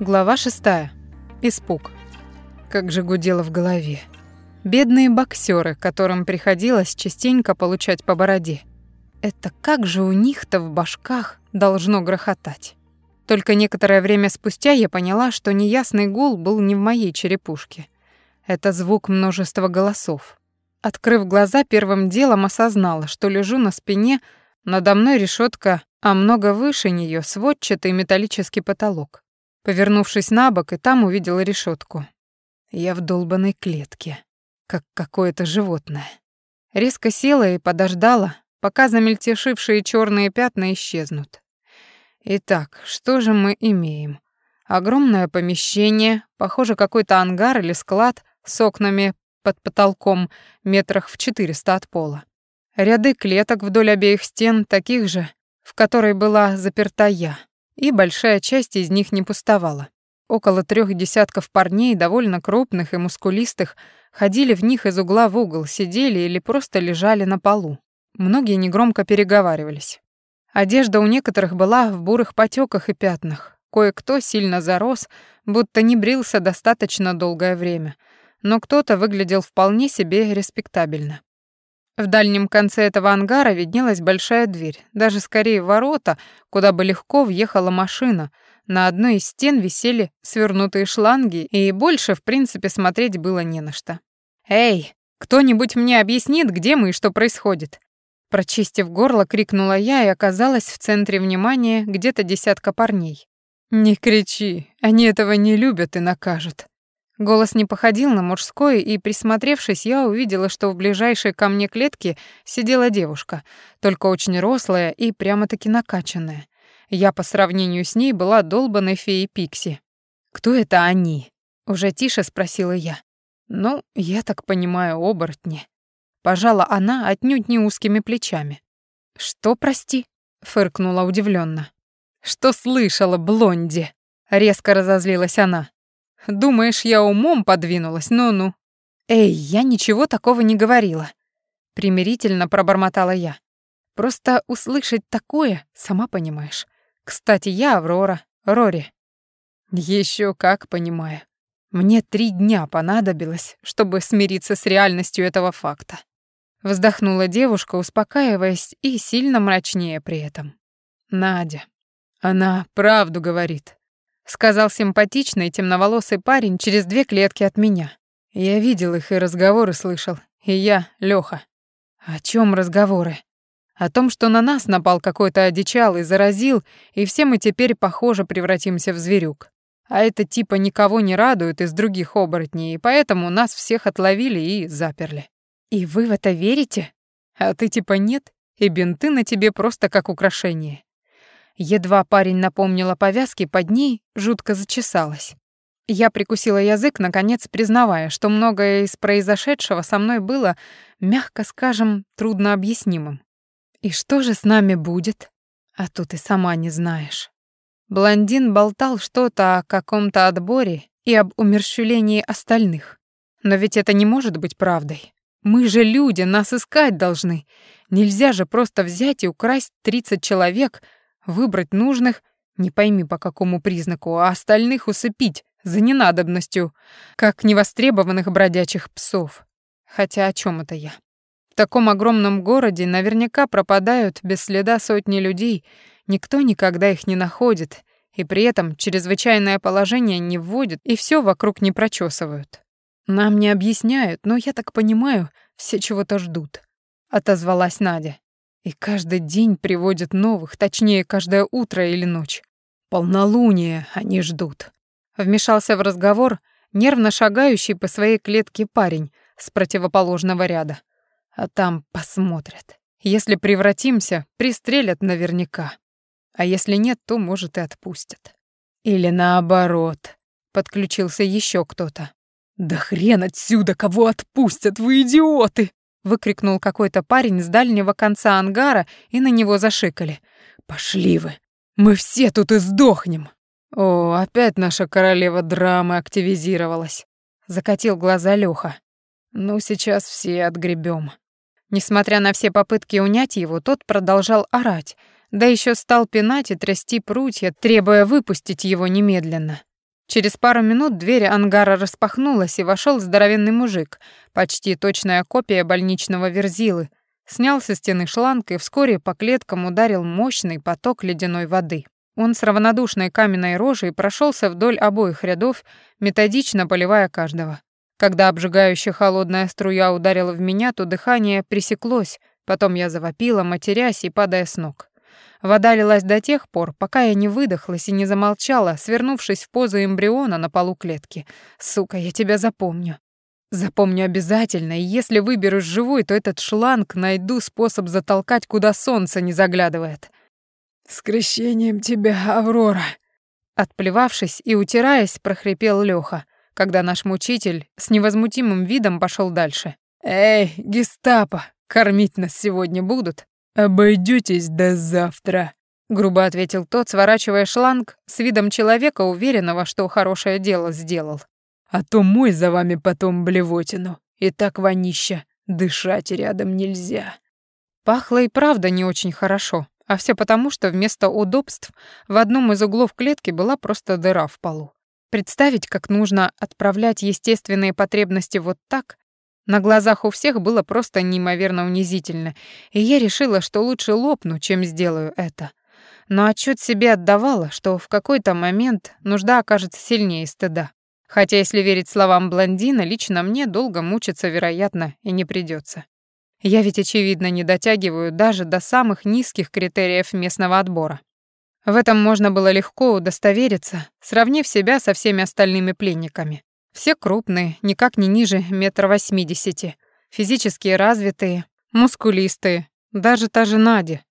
Глава шестая. Испуг. Как же гудело в голове. Бедные боксеры, которым приходилось частенько получать по бороде. Это как же у них-то в башках должно грохотать. Только некоторое время спустя я поняла, что неясный гул был не в моей черепушке. Это звук множества голосов. Открыв глаза, первым делом осознала, что лежу на спине, надо мной решетка, а много выше нее сводчатый металлический потолок. Повернувшись на бок, и там увидела решетку. Я в долбанной клетке, как какое-то животное. Резко села и подождала, пока замельтешившие черные пятна исчезнут. Итак, что же мы имеем? Огромное помещение, похоже, какой-то ангар или склад с окнами под потолком метрах в 400 от пола. Ряды клеток вдоль обеих стен, таких же, в которой была заперта я, и большая часть из них не пустовала. Около трех десятков парней, довольно крупных и мускулистых, ходили в них из угла в угол, сидели или просто лежали на полу. Многие негромко переговаривались. Одежда у некоторых была в бурых потеках и пятнах. Кое-кто сильно зарос, будто не брился достаточно долгое время — но кто-то выглядел вполне себе респектабельно. В дальнем конце этого ангара виднелась большая дверь, даже скорее ворота, куда бы легко въехала машина. На одной из стен висели свернутые шланги, и больше, в принципе, смотреть было не на что. «Эй, кто-нибудь мне объяснит, где мы и что происходит?» Прочистив горло, крикнула я и оказалась в центре внимания где-то десятка парней. «Не кричи, они этого не любят и накажут», Голос не походил на мужской, и, присмотревшись, я увидела, что в ближайшей ко мне клетке сидела девушка, только очень рослая и прямо-таки накачанная. Я по сравнению с ней была долбанной феей Пикси. «Кто это они?» — уже тише спросила я. «Ну, я так понимаю, оборотни». Пожала она отнюдь не узкими плечами. «Что, прости?» — фыркнула удивленно. «Что слышала, блонди?» — резко разозлилась она. Думаешь, я умом подвинулась? Ну-ну. Эй, я ничего такого не говорила. Примирительно пробормотала я. Просто услышать такое, сама понимаешь. Кстати, я Аврора, Рори. Еще как понимаю. Мне три дня понадобилось, чтобы смириться с реальностью этого факта. Вздохнула девушка, успокаиваясь и сильно мрачнее при этом. Надя. Она правду говорит сказал симпатичный темноволосый парень через две клетки от меня. Я видел их и разговоры слышал. И я, Лёха. О чем разговоры? О том, что на нас напал какой-то одичал и заразил, и все мы теперь, похоже, превратимся в зверюк. А это типа никого не радует из других оборотней, и поэтому нас всех отловили и заперли. И вы в это верите? А ты типа нет, и бинты на тебе просто как украшение. Едва парень напомнил о повязке, под ней жутко зачесалась. Я прикусила язык, наконец признавая, что многое из произошедшего со мной было, мягко скажем, труднообъяснимым. И что же с нами будет? А тут и сама не знаешь. Блондин болтал что-то о каком-то отборе и об умерщвлении остальных. Но ведь это не может быть правдой. Мы же люди, нас искать должны. Нельзя же просто взять и украсть 30 человек, выбрать нужных, не пойми по какому признаку, а остальных усыпить за ненадобностью, как невостребованных бродячих псов. Хотя о чем это я? В таком огромном городе наверняка пропадают без следа сотни людей, никто никогда их не находит, и при этом чрезвычайное положение не вводит и все вокруг не прочесывают. Нам не объясняют, но я так понимаю, все чего-то ждут, отозвалась Надя. И каждый день приводят новых, точнее, каждое утро или ночь. Полнолуние они ждут. Вмешался в разговор нервно шагающий по своей клетке парень с противоположного ряда. А там посмотрят. Если превратимся, пристрелят наверняка. А если нет, то, может, и отпустят. Или наоборот, подключился еще кто-то. Да хрен отсюда, кого отпустят, вы идиоты! Выкрикнул какой-то парень с дальнего конца ангара, и на него зашикали. «Пошли вы! Мы все тут и сдохнем!» «О, опять наша королева драмы активизировалась», — закатил глаза Лёха. «Ну, сейчас все отгребем. Несмотря на все попытки унять его, тот продолжал орать, да еще стал пинать и трясти прутья, требуя выпустить его немедленно. Через пару минут дверь ангара распахнулась, и вошел здоровенный мужик, почти точная копия больничного верзилы, снял со стены шланг и вскоре по клеткам ударил мощный поток ледяной воды. Он с равнодушной каменной рожей прошелся вдоль обоих рядов, методично поливая каждого. Когда обжигающая холодная струя ударила в меня, то дыхание пресеклось, потом я завопила, матерясь и падая с ног. Вода лилась до тех пор, пока я не выдохлась и не замолчала, свернувшись в позу эмбриона на полу клетки. Сука, я тебя запомню. Запомню обязательно, и если выберусь живой, то этот шланг найду способ затолкать, куда солнце не заглядывает. «С крещением тебя, Аврора!» Отплевавшись и утираясь, прохрипел Лёха, когда наш мучитель с невозмутимым видом пошел дальше. «Эй, гестапо, кормить нас сегодня будут?» «Обойдётесь до завтра», — грубо ответил тот, сворачивая шланг с видом человека, уверенного, что хорошее дело сделал. «А то мой за вами потом блевотину. И так вонища, дышать рядом нельзя». Пахло и правда не очень хорошо, а все потому, что вместо удобств в одном из углов клетки была просто дыра в полу. Представить, как нужно отправлять естественные потребности вот так, на глазах у всех было просто неимоверно унизительно, и я решила, что лучше лопну, чем сделаю это. Но отчет себе отдавала, что в какой-то момент нужда окажется сильнее стыда. Хотя, если верить словам блондина, лично мне долго мучиться, вероятно, и не придется. Я ведь, очевидно, не дотягиваю даже до самых низких критериев местного отбора. В этом можно было легко удостовериться, сравнив себя со всеми остальными пленниками. Все крупные, никак не ниже метра восьмидесяти, физически развитые, мускулистые, даже та же Надя.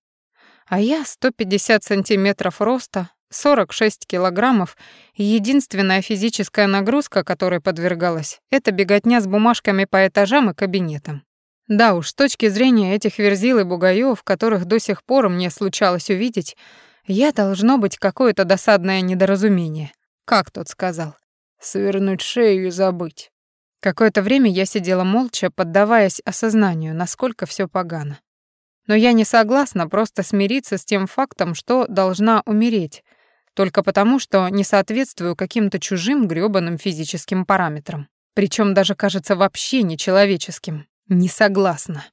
А я 150 сантиметров роста, 46 килограммов, и единственная физическая нагрузка, которой подвергалась, это беготня с бумажками по этажам и кабинетам. Да уж, с точки зрения этих верзил и бугаёв, которых до сих пор мне случалось увидеть, я должно быть какое-то досадное недоразумение. Как тот сказал? Свернуть шею и забыть. Какое-то время я сидела молча, поддаваясь осознанию, насколько все погано. Но я не согласна просто смириться с тем фактом, что должна умереть, только потому, что не соответствую каким-то чужим грёбаным физическим параметрам. Причем даже кажется вообще нечеловеческим. Не согласна.